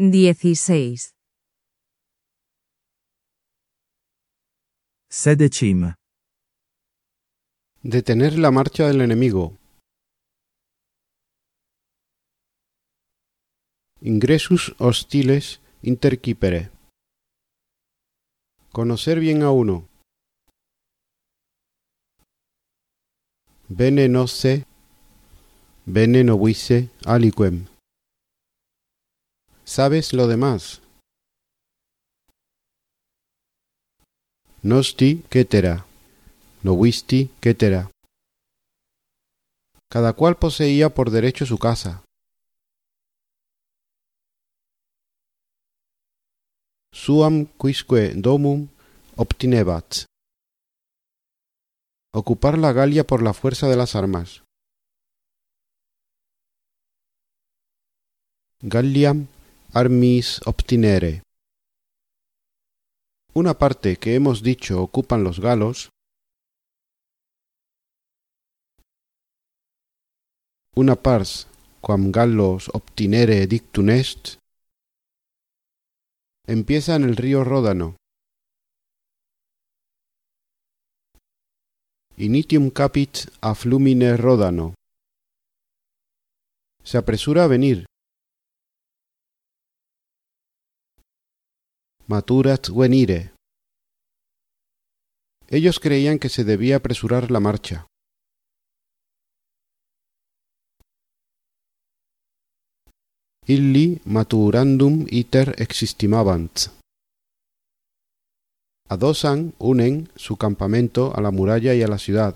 16. Sedecim. Detener la marcha del enemigo. Ingresus hostiles interquipere. Conocer bien a uno. Bene nocce, bene novisse aliquem. ¿Sabes lo demás? Nosti ketera, novisti ketera. Cada cual poseía por derecho su casa. Suam quisque domum obtinebat. Ocupar la Galia por la fuerza de las armas. Galliam armis obtinere. Una parte que hemos dicho ocupan los galos, una pars quam gallos obtinere dictum est, empieza en el río Ródano. Initium capit a flumine Ródano. Se apresura a venir. Maturat venire. Ellos creían que se debía apresurar la marcha. Illi maturandum iter existimabant. Adosan, unen su campamento a la muralla y a la ciudad.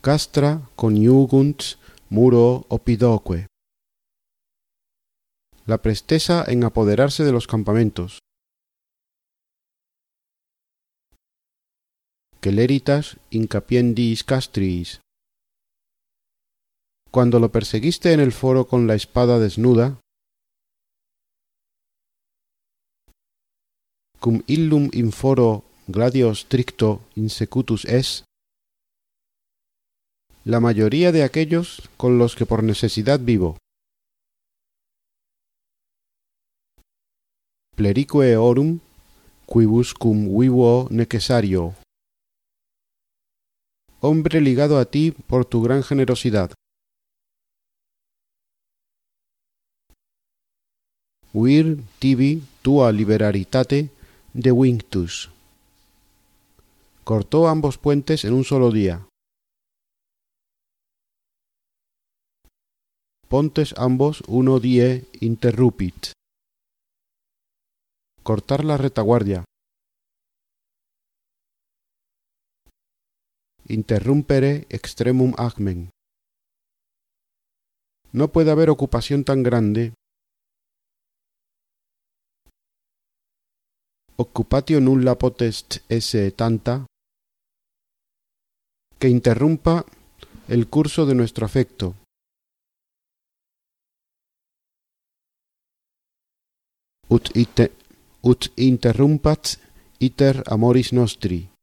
Castra coniugunt muro opidoque. La presteza en apoderarse de los campamentos. Queleritas incapiendis castris. Cuando lo perseguiste en el foro con la espada desnuda, cum illum in foro gladio stricto insecutus es, la mayoría de aquellos con los que por necesidad vivo. Plerique orum, quibus cum vivo necesario. Hombre ligado a ti por tu gran generosidad. Vir tibi tua liberaritate de Winctus. Cortó ambos puentes en un solo día. Pontes ambos uno die interrupit. Cortar la retaguardia. Interrumpere extremum agmen. No puede haber ocupación tan grande occupatio nulla potest esse tanta que interrumpa el curso de nuestro afecto. Ut, ite, ut interrumpat iter amoris nostri.